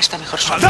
está mejor solo.